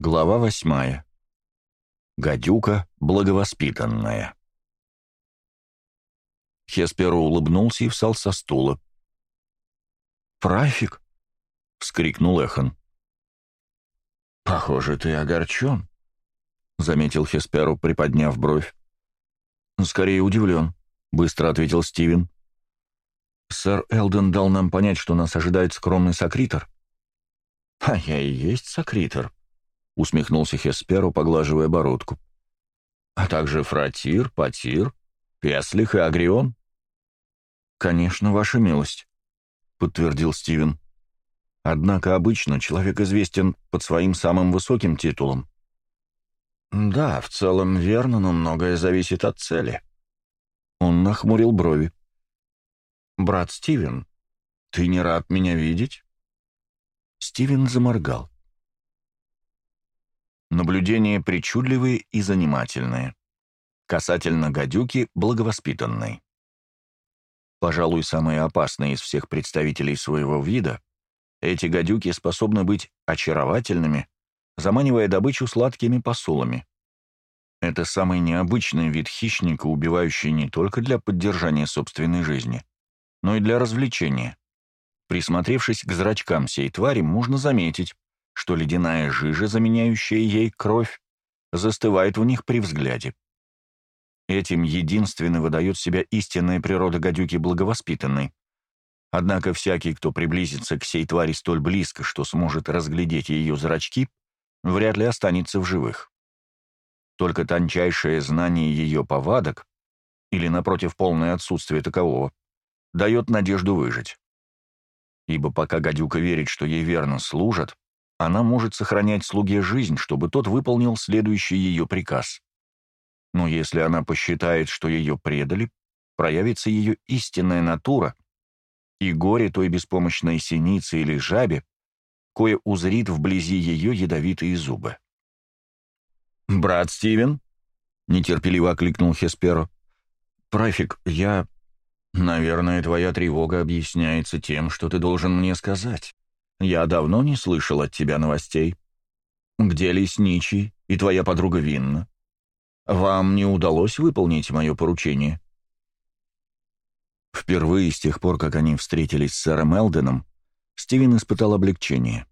Глава восьмая. Гадюка благовоспитанная. Хесперу улыбнулся и встал со стула. «Прафик!» — вскрикнул Эхан. «Похоже, ты огорчен», — заметил Хесперу, приподняв бровь. «Скорее удивлен», — быстро ответил Стивен. «Сэр Элден дал нам понять, что нас ожидает скромный сокритор». «А я и есть сокритор», — усмехнулся Хесперу, поглаживая бородку. «А также Фратир, Патир, Песлих и Агрион?» «Конечно, ваша милость», — подтвердил Стивен. «Однако обычно человек известен под своим самым высоким титулом». «Да, в целом верно, но многое зависит от цели». Он нахмурил брови. «Брат Стивен, ты не рад меня видеть?» Стивен заморгал. Наблюдения причудливые и занимательные. Касательно гадюки благовоспитанной. Пожалуй, самые опасные из всех представителей своего вида, эти гадюки способны быть очаровательными, заманивая добычу сладкими посулами. Это самый необычный вид хищника, убивающий не только для поддержания собственной жизни, но и для развлечения. Присмотревшись к зрачкам всей твари, можно заметить, что ледяная жижа, заменяющая ей кровь, застывает в них при взгляде. Этим единственно выдает себя истинная природа гадюки благовоспитанной. Однако всякий, кто приблизится к сей твари столь близко, что сможет разглядеть ее зрачки, вряд ли останется в живых. Только тончайшее знание ее повадок, или, напротив, полное отсутствие такового, дает надежду выжить. Ибо пока гадюка верит, что ей верно служат, она может сохранять слуге жизнь, чтобы тот выполнил следующий ее приказ. Но если она посчитает, что ее предали, проявится ее истинная натура, и горе той беспомощной синицы или жабе, кое узрит вблизи ее ядовитые зубы. «Брат Стивен?» — нетерпеливо окликнул Хесперо. «Прафик, я...» «Наверное, твоя тревога объясняется тем, что ты должен мне сказать». Я давно не слышал от тебя новостей. Где лесничий и твоя подруга Винна? Вам не удалось выполнить мое поручение?» Впервые с тех пор, как они встретились с сэром Элденом, Стивен испытал облегчение.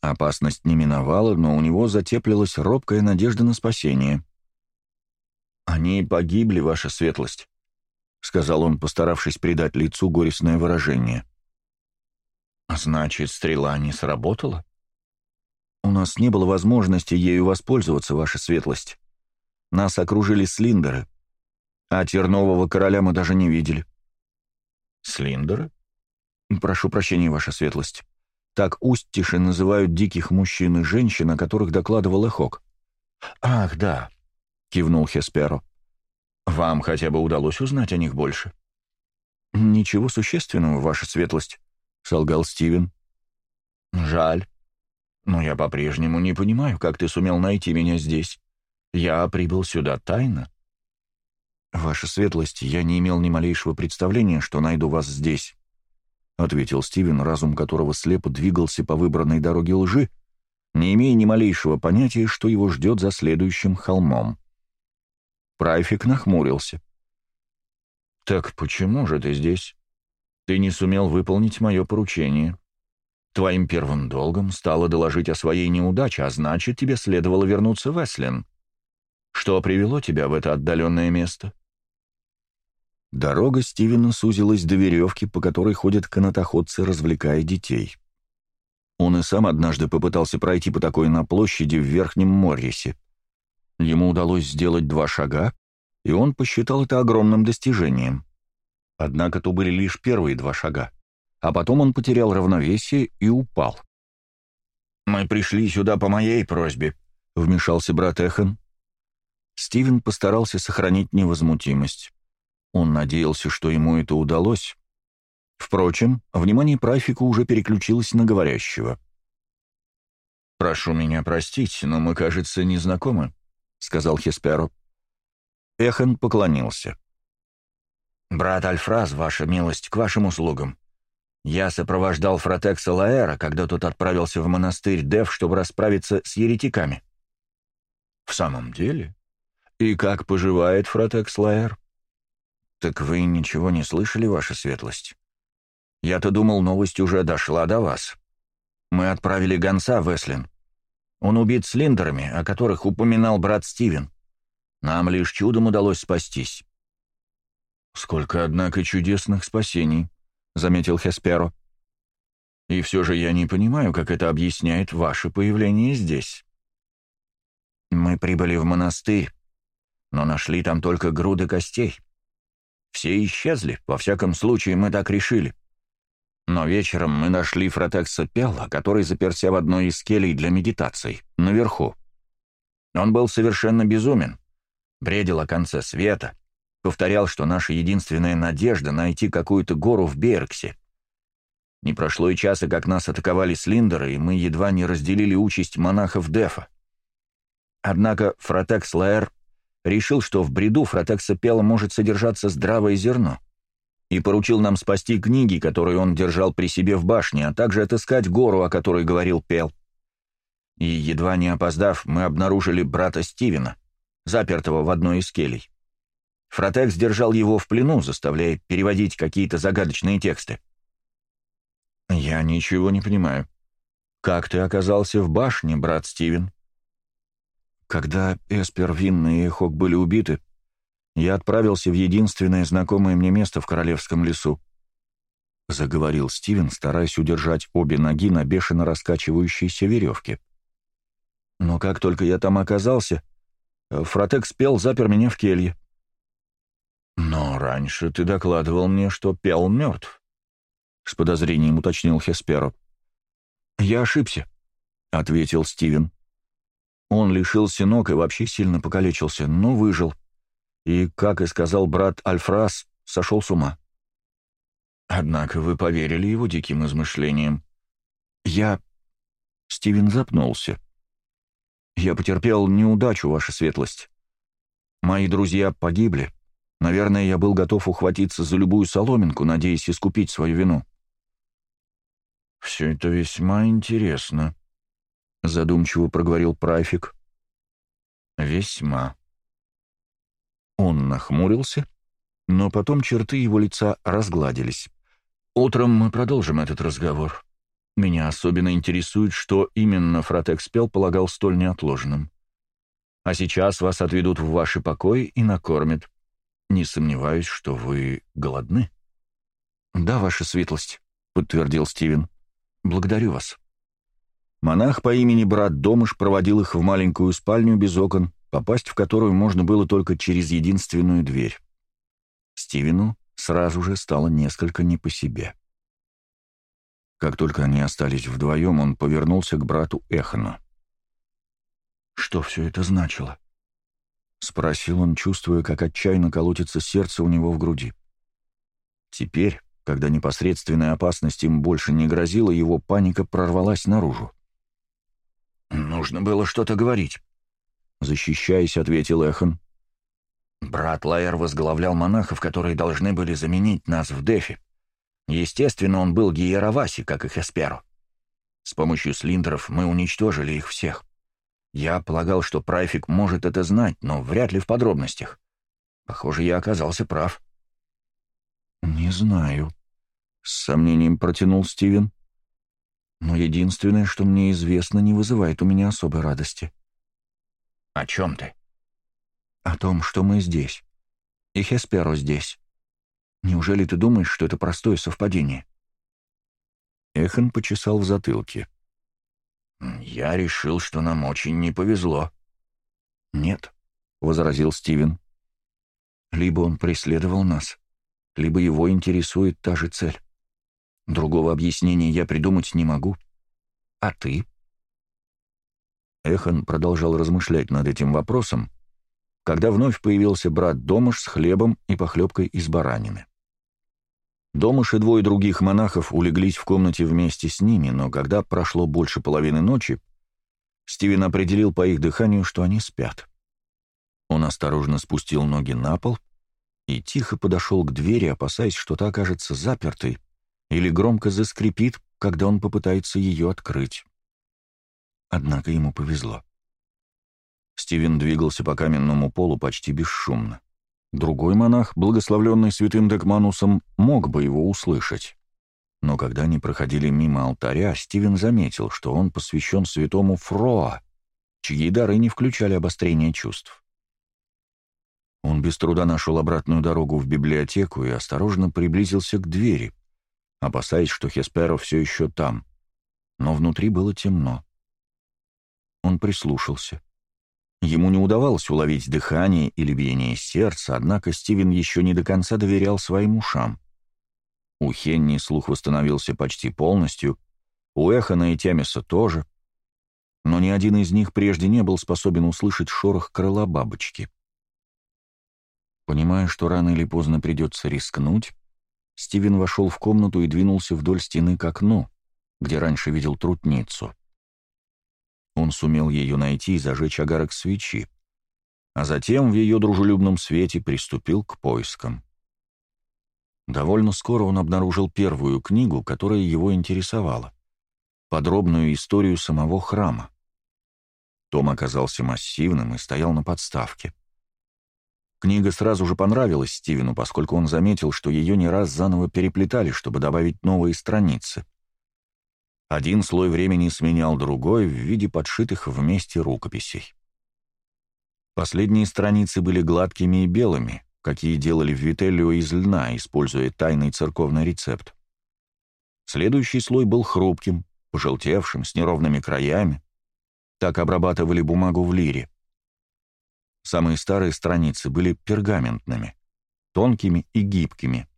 Опасность не миновала, но у него затеплилась робкая надежда на спасение. «Они погибли, ваша светлость», — сказал он, постаравшись придать лицу горестное выражение. А «Значит, стрела не сработала?» «У нас не было возможности ею воспользоваться, ваша светлость. Нас окружили слиндеры, а тернового короля мы даже не видели». «Слиндеры?» «Прошу прощения, ваша светлость. Так устиши называют диких мужчин и женщин, о которых докладывал Эхок». «Ах, да», — кивнул Хесперо. «Вам хотя бы удалось узнать о них больше?» «Ничего существенного, ваша светлость. — солгал Стивен. «Жаль. Но я по-прежнему не понимаю, как ты сумел найти меня здесь. Я прибыл сюда тайно». «Ваша светлость, я не имел ни малейшего представления, что найду вас здесь», — ответил Стивен, разум которого слепо двигался по выбранной дороге лжи, не имея ни малейшего понятия, что его ждет за следующим холмом. Прайфик нахмурился. «Так почему же ты здесь?» Ты не сумел выполнить мое поручение. Твоим первым долгом стало доложить о своей неудаче, а значит, тебе следовало вернуться в Эслин. Что привело тебя в это отдаленное место?» Дорога Стивена сузилась до веревки, по которой ходят канатоходцы, развлекая детей. Он и сам однажды попытался пройти по такой на площади в Верхнем Моррисе. Ему удалось сделать два шага, и он посчитал это огромным достижением. Однако то были лишь первые два шага. А потом он потерял равновесие и упал. «Мы пришли сюда по моей просьбе», — вмешался брат Эхан. Стивен постарался сохранить невозмутимость. Он надеялся, что ему это удалось. Впрочем, внимание Прафика уже переключилось на говорящего. «Прошу меня простить, но мы, кажется, не знакомы», — сказал Хесперо. Эхан поклонился. «Брат Альфраз, ваша милость, к вашим услугам. Я сопровождал Фротекса Лаэра, когда тот отправился в монастырь Дев, чтобы расправиться с еретиками». «В самом деле? И как поживает Фротекс Лаэр?» «Так вы ничего не слышали, ваша светлость? Я-то думал, новость уже дошла до вас. Мы отправили гонца в Эслин. Он убит с Линдерами, о которых упоминал брат Стивен. Нам лишь чудом удалось спастись. «Сколько, однако, чудесных спасений», — заметил Хесперо. «И все же я не понимаю, как это объясняет ваше появление здесь». «Мы прибыли в монастырь, но нашли там только груды костей. Все исчезли, во всяком случае мы так решили. Но вечером мы нашли Фротекса Пелла, который заперся в одной из келей для медитаций, наверху. Он был совершенно безумен, бредил о конце света, повторял, что наша единственная надежда — найти какую-то гору в Берксе. Не прошло и часа, как нас атаковали Слиндеры, и мы едва не разделили участь монахов Дефа. Однако Фротекс Лаэр решил, что в бреду Фротекса Пела может содержаться здравое зерно, и поручил нам спасти книги, которые он держал при себе в башне, а также отыскать гору, о которой говорил Пел. И, едва не опоздав, мы обнаружили брата Стивена, запертого в одной из келей. Фротекс держал его в плену, заставляя переводить какие-то загадочные тексты. «Я ничего не понимаю. Как ты оказался в башне, брат Стивен?» «Когда Эспер, Винн и Эхок были убиты, я отправился в единственное знакомое мне место в Королевском лесу», — заговорил Стивен, стараясь удержать обе ноги на бешено раскачивающейся веревке. «Но как только я там оказался, Фротек спел, запер меня в келье. «Но раньше ты докладывал мне, что Пел мертв», — с подозрением уточнил Хесперо. «Я ошибся», — ответил Стивен. Он лишился ног и вообще сильно покалечился, но выжил. И, как и сказал брат Альфрас, сошел с ума. Однако вы поверили его диким измышлениям. Я... Стивен запнулся. Я потерпел неудачу, ваша светлость. Мои друзья погибли. Наверное, я был готов ухватиться за любую соломинку, надеясь искупить свою вину. «Все это весьма интересно», — задумчиво проговорил Прафик. «Весьма». Он нахмурился, но потом черты его лица разгладились. «Утром мы продолжим этот разговор. Меня особенно интересует, что именно Фратекспел полагал столь неотложным. А сейчас вас отведут в ваши покои и накормят. «Не сомневаюсь, что вы голодны». «Да, ваша светлость», — подтвердил Стивен. «Благодарю вас». Монах по имени Брат Домыш проводил их в маленькую спальню без окон, попасть в которую можно было только через единственную дверь. Стивену сразу же стало несколько не по себе. Как только они остались вдвоем, он повернулся к брату Эхану. «Что все это значило?» — спросил он, чувствуя, как отчаянно колотится сердце у него в груди. Теперь, когда непосредственная опасность им больше не грозила, его паника прорвалась наружу. «Нужно было что-то говорить», — защищаясь, ответил Эхан. «Брат Лайер возглавлял монахов, которые должны были заменить нас в Дефе. Естественно, он был Гиераваси, как и Хесперу. С помощью слиндеров мы уничтожили их всех. Я полагал, что Прайфик может это знать, но вряд ли в подробностях. Похоже, я оказался прав. «Не знаю», — с сомнением протянул Стивен. «Но единственное, что мне известно, не вызывает у меня особой радости». «О чем ты?» «О том, что мы здесь. И Хесперо здесь. Неужели ты думаешь, что это простое совпадение?» Эхан почесал в затылке. «Я решил, что нам очень не повезло». «Нет», — возразил Стивен. «Либо он преследовал нас, либо его интересует та же цель. Другого объяснения я придумать не могу. А ты?» Эхан продолжал размышлять над этим вопросом, когда вновь появился брат Домаш с хлебом и похлебкой из баранины. Домыш и двое других монахов улеглись в комнате вместе с ними, но когда прошло больше половины ночи, Стивен определил по их дыханию, что они спят. Он осторожно спустил ноги на пол и тихо подошел к двери, опасаясь, что та окажется запертой или громко заскрипит, когда он попытается ее открыть. Однако ему повезло. Стивен двигался по каменному полу почти бесшумно. Другой монах, благословленный святым Декманусом, мог бы его услышать. Но когда они проходили мимо алтаря, Стивен заметил, что он посвящен святому Фроа, чьи дары не включали обострение чувств. Он без труда нашел обратную дорогу в библиотеку и осторожно приблизился к двери, опасаясь, что Хесперо все еще там. Но внутри было темно. Он прислушался. Ему не удавалось уловить дыхание или биение сердца, однако Стивен еще не до конца доверял своим ушам. У Хенни слух восстановился почти полностью, у Эхана и Тямиса тоже, но ни один из них прежде не был способен услышать шорох крыла бабочки. Понимая, что рано или поздно придется рискнуть, Стивен вошел в комнату и двинулся вдоль стены к окну, где раньше видел трутницу. Он сумел ее найти и зажечь огарок свечи, а затем в ее дружелюбном свете приступил к поискам. Довольно скоро он обнаружил первую книгу, которая его интересовала — подробную историю самого храма. Том оказался массивным и стоял на подставке. Книга сразу же понравилась Стивену, поскольку он заметил, что ее не раз заново переплетали, чтобы добавить новые страницы — один слой времени сменял другой в виде подшитых вместе рукописей. Последние страницы были гладкими и белыми, какие делали в Вителлио из льна, используя тайный церковный рецепт. Следующий слой был хрупким, пожелтевшим, с неровными краями. Так обрабатывали бумагу в лире. Самые старые страницы были пергаментными, тонкими и гибкими.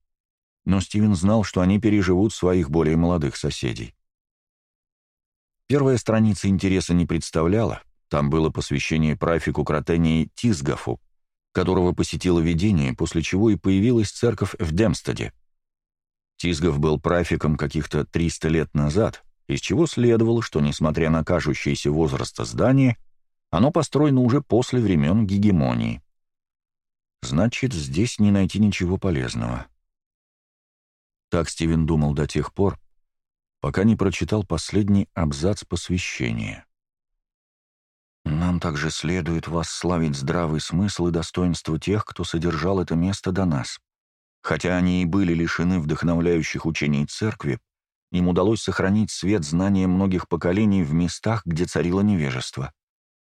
Но Стивен знал, что они переживут своих более молодых соседей. Первая страница интереса не представляла, там было посвящение прафику кротении Тизгофу, которого посетило видение, после чего и появилась церковь в Демстаде. Тизгов был прафиком каких-то 300 лет назад, из чего следовало, что, несмотря на кажущийся возраст здания, оно построено уже после времен гегемонии. Значит, здесь не найти ничего полезного. Так Стивен думал до тех пор, пока не прочитал последний абзац посвящения. «Нам также следует восславить здравый смысл и достоинство тех, кто содержал это место до нас. Хотя они и были лишены вдохновляющих учений церкви, им удалось сохранить свет знания многих поколений в местах, где царило невежество.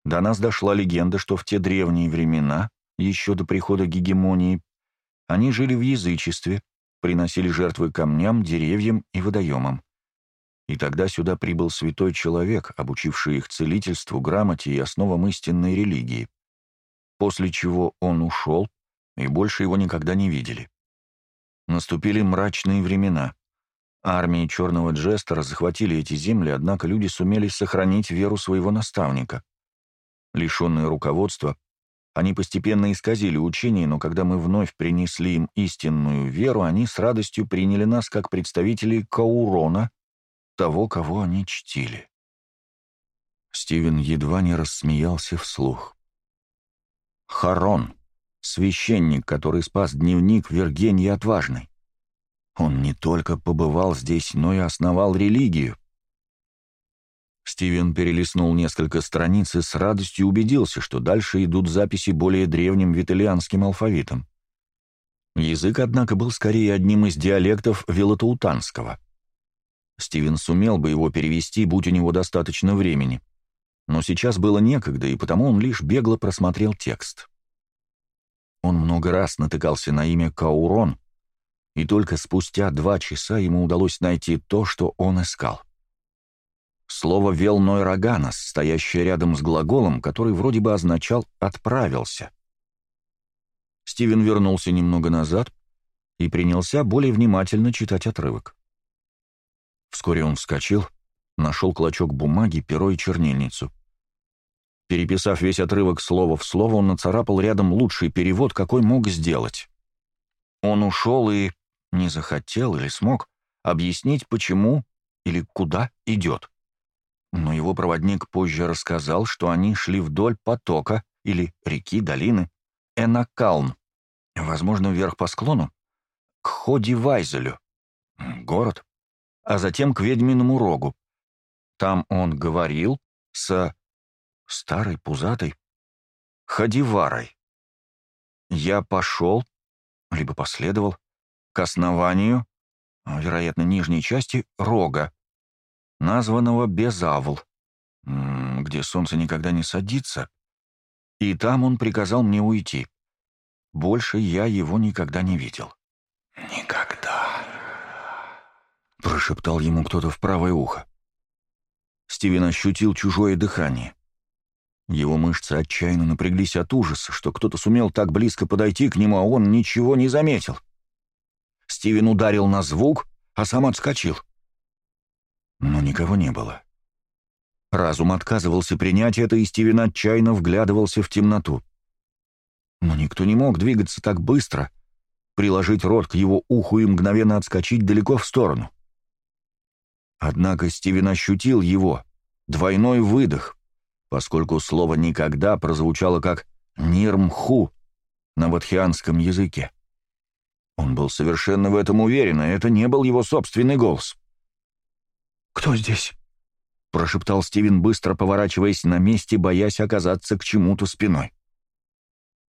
До нас дошла легенда, что в те древние времена, еще до прихода гегемонии, они жили в язычестве, приносили жертвы камням, деревьям и водоемам. И тогда сюда прибыл святой человек, обучивший их целительству, грамоте и основам истинной религии. После чего он ушел, и больше его никогда не видели. Наступили мрачные времена. Армии Черного Джестера захватили эти земли, однако люди сумели сохранить веру своего наставника. Лишенные руководства, они постепенно исказили учение, но когда мы вновь принесли им истинную веру, они с радостью приняли нас как представителей Каурона, того, кого они чтили. Стивен едва не рассмеялся вслух. Харон, священник, который спас дневник Вергении Отважной. Он не только побывал здесь, но и основал религию. Стивен перелистнул несколько страниц и с радостью убедился, что дальше идут записи более древним виталианским алфавитом. Язык, однако, был скорее одним из диалектов велотаутанского — Стивен сумел бы его перевести, будь у него достаточно времени. Но сейчас было некогда, и потому он лишь бегло просмотрел текст. Он много раз натыкался на имя Каурон, и только спустя два часа ему удалось найти то, что он искал. Слово «велной роганос», стоящее рядом с глаголом, который вроде бы означал «отправился». Стивен вернулся немного назад и принялся более внимательно читать отрывок. Вскоре он вскочил, нашел клочок бумаги, перо и чернильницу. Переписав весь отрывок слово в слово, он нацарапал рядом лучший перевод, какой мог сделать. Он ушел и не захотел или смог объяснить, почему или куда идет. Но его проводник позже рассказал, что они шли вдоль потока или реки, долины Энакалн, возможно, вверх по склону, к Ходивайзелю, город, а затем к ведьминому рогу. Там он говорил с старой пузатой Хадиварой. Я пошел, либо последовал, к основанию, вероятно, нижней части рога, названного Безавл, где солнце никогда не садится, и там он приказал мне уйти. Больше я его никогда не видел. Никогда прошептал ему кто-то в правое ухо. Стивен ощутил чужое дыхание. Его мышцы отчаянно напряглись от ужаса, что кто-то сумел так близко подойти к нему, а он ничего не заметил. Стивен ударил на звук, а сам отскочил. Но никого не было. Разум отказывался принять это, и Стивен отчаянно вглядывался в темноту. Но никто не мог двигаться так быстро, приложить рот к его уху и мгновенно отскочить далеко в сторону. Однако Стивен ощутил его, двойной выдох, поскольку слово «никогда» прозвучало как «нирмху» на ватхианском языке. Он был совершенно в этом уверен, и это не был его собственный голос. «Кто здесь?» — прошептал Стивен, быстро поворачиваясь на месте, боясь оказаться к чему-то спиной.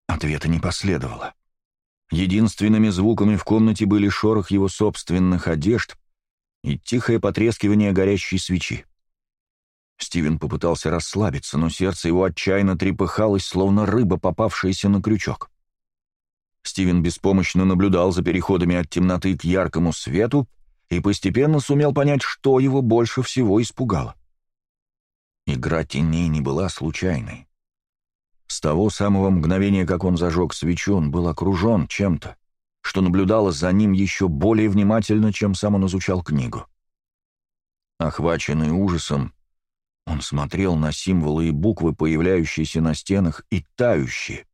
Ответа не последовало. Единственными звуками в комнате были шорох его собственных одежд — и тихое потрескивание горящей свечи. Стивен попытался расслабиться, но сердце его отчаянно трепыхалось, словно рыба, попавшаяся на крючок. Стивен беспомощно наблюдал за переходами от темноты к яркому свету и постепенно сумел понять, что его больше всего испугало. Игра теней не была случайной. С того самого мгновения, как он зажег свечу, он был окружен чем-то что наблюдала за ним еще более внимательно, чем сам он изучал книгу. Охваченный ужасом, он смотрел на символы и буквы, появляющиеся на стенах и тающие,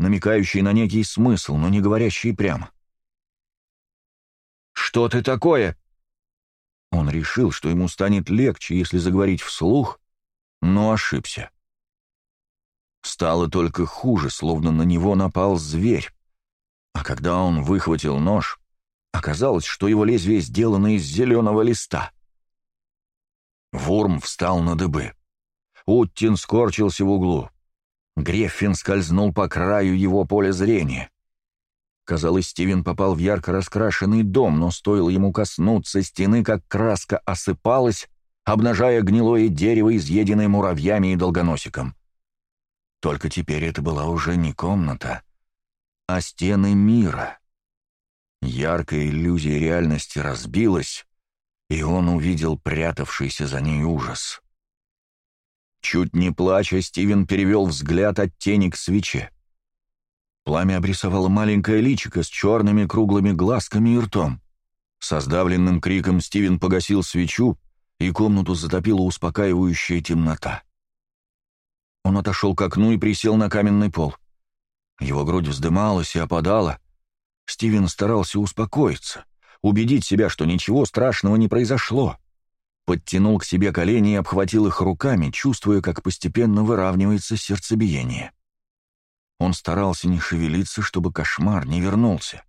намекающие на некий смысл, но не говорящие прямо. «Что ты такое?» Он решил, что ему станет легче, если заговорить вслух, но ошибся. Стало только хуже, словно на него напал зверь. А когда он выхватил нож, оказалось, что его лезвие сделано из зеленого листа. Вурм встал на дыбы. Уттин скорчился в углу. Греффин скользнул по краю его поля зрения. Казалось, Стивен попал в ярко раскрашенный дом, но стоило ему коснуться стены, как краска осыпалась, обнажая гнилое дерево, изъеденное муравьями и долгоносиком. Только теперь это была уже не комната — а стены мира. Яркая иллюзия реальности разбилась, и он увидел прятавшийся за ней ужас. Чуть не плача, Стивен перевел взгляд от тени к свече. Пламя обрисовало маленькое личико с черными круглыми глазками и ртом. Со сдавленным криком Стивен погасил свечу, и комнату затопила успокаивающая темнота. Он отошел к окну и присел на каменный пол. — его грудь вздымалась и опадала. Стивен старался успокоиться, убедить себя, что ничего страшного не произошло. Подтянул к себе колени и обхватил их руками, чувствуя, как постепенно выравнивается сердцебиение. Он старался не шевелиться, чтобы кошмар не вернулся.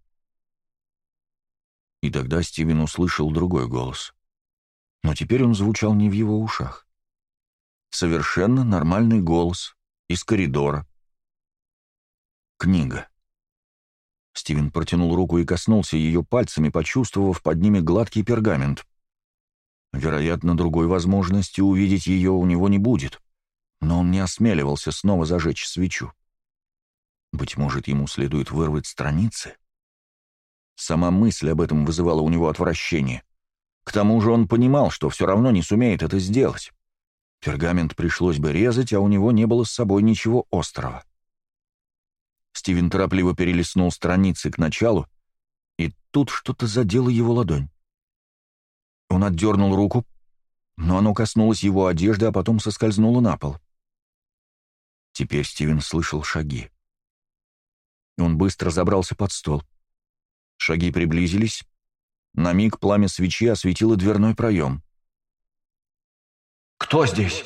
И тогда Стивен услышал другой голос. Но теперь он звучал не в его ушах. Совершенно нормальный голос из коридора. Книга. Стивен протянул руку и коснулся ее пальцами, почувствовав под ними гладкий пергамент. Вероятно, другой возможности увидеть ее у него не будет, но он не осмеливался снова зажечь свечу. Быть может, ему следует вырвать страницы? Сама мысль об этом вызывала у него отвращение. К тому же он понимал, что все равно не сумеет это сделать. Пергамент пришлось бы резать, а у него не было с собой ничего острого. Стивен торопливо перелистнул страницы к началу, и тут что-то задело его ладонь. Он отдернул руку, но оно коснулось его одежды, а потом соскользнуло на пол. Теперь Стивен слышал шаги. Он быстро забрался под стол. Шаги приблизились. На миг пламя свечи осветило дверной проем. «Кто здесь?»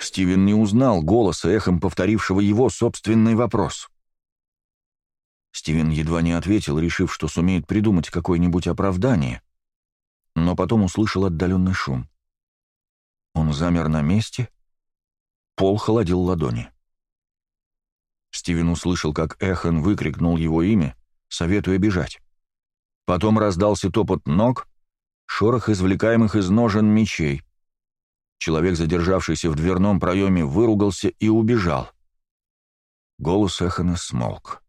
Стивен не узнал голоса, эхом повторившего его собственный вопрос. Стивен едва не ответил, решив, что сумеет придумать какое-нибудь оправдание, но потом услышал отдаленный шум. Он замер на месте, пол холодил ладони. Стивен услышал, как Эхан выкрикнул его имя, советуя бежать. Потом раздался топот ног, шорох извлекаемых из ножен мечей. Человек, задержавшийся в дверном проеме, выругался и убежал. Голос Эхана смолк.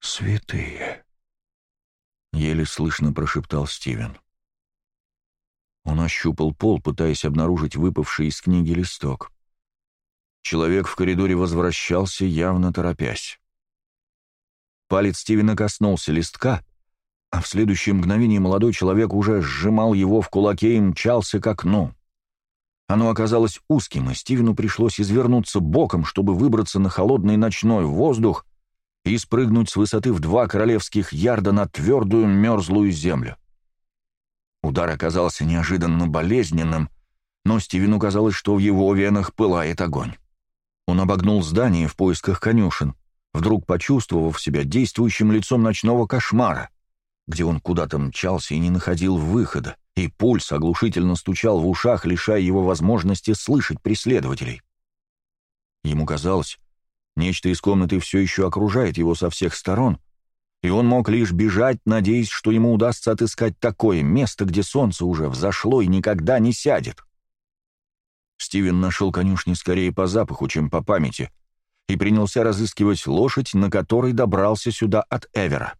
«Святые!» — еле слышно прошептал Стивен. Он ощупал пол, пытаясь обнаружить выпавший из книги листок. Человек в коридоре возвращался, явно торопясь. Палец Стивена коснулся листка, а в следующее мгновение молодой человек уже сжимал его в кулаке и мчался к окну. Оно оказалось узким, и Стивену пришлось извернуться боком, чтобы выбраться на холодный ночной воздух, и спрыгнуть с высоты в два королевских ярда на твердую мерзлую землю. Удар оказался неожиданно болезненным, но Стивену казалось, что в его венах пылает огонь. Он обогнул здание в поисках конюшен, вдруг почувствовав себя действующим лицом ночного кошмара, где он куда-то мчался и не находил выхода, и пульс оглушительно стучал в ушах, лишая его возможности слышать преследователей. Ему казалось, Нечто из комнаты все еще окружает его со всех сторон, и он мог лишь бежать, надеясь, что ему удастся отыскать такое место, где солнце уже взошло и никогда не сядет. Стивен нашел конюшни скорее по запаху, чем по памяти, и принялся разыскивать лошадь, на которой добрался сюда от Эвера.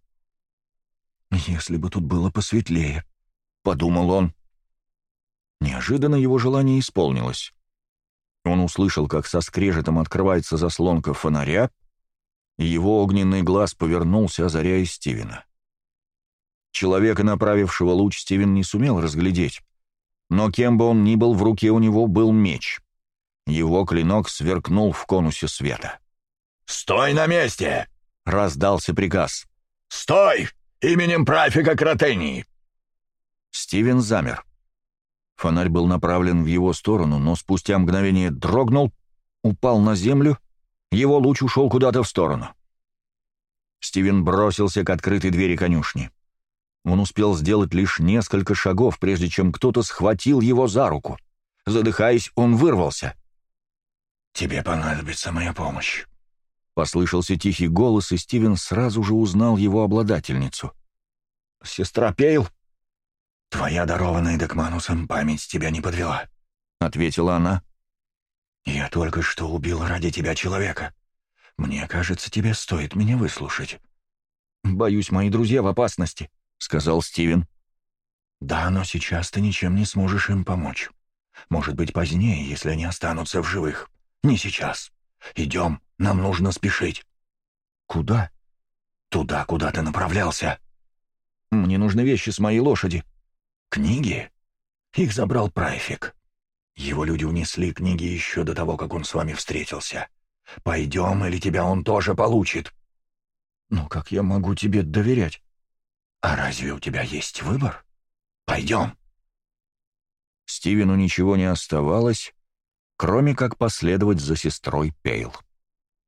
«Если бы тут было посветлее», — подумал он. Неожиданно его желание исполнилось. Он услышал, как со скрежетом открывается заслонка фонаря, и его огненный глаз повернулся, озаряя Стивена. Человека, направившего луч, Стивен не сумел разглядеть, но кем бы он ни был, в руке у него был меч. Его клинок сверкнул в конусе света. «Стой на месте!» — раздался приказ. «Стой! Именем прафика Кротении!» Стивен замер. Фонарь был направлен в его сторону, но спустя мгновение дрогнул, упал на землю, его луч ушел куда-то в сторону. Стивен бросился к открытой двери конюшни. Он успел сделать лишь несколько шагов, прежде чем кто-то схватил его за руку. Задыхаясь, он вырвался. «Тебе понадобится моя помощь», — послышался тихий голос, и Стивен сразу же узнал его обладательницу. «Сестра Пейл?» «Твоя дарованная Декманусом память тебя не подвела», — ответила она. «Я только что убил ради тебя человека. Мне кажется, тебе стоит меня выслушать». «Боюсь, мои друзья в опасности», — сказал Стивен. «Да, но сейчас ты ничем не сможешь им помочь. Может быть, позднее, если они останутся в живых. Не сейчас. Идем, нам нужно спешить». «Куда?» «Туда, куда ты направлялся». «Мне нужны вещи с моей лошади», Книги? Их забрал Прайфик. Его люди унесли книги еще до того, как он с вами встретился. Пойдем, или тебя он тоже получит. Ну как я могу тебе доверять? А разве у тебя есть выбор? Пойдем. Стивену ничего не оставалось, кроме как последовать за сестрой Пейл.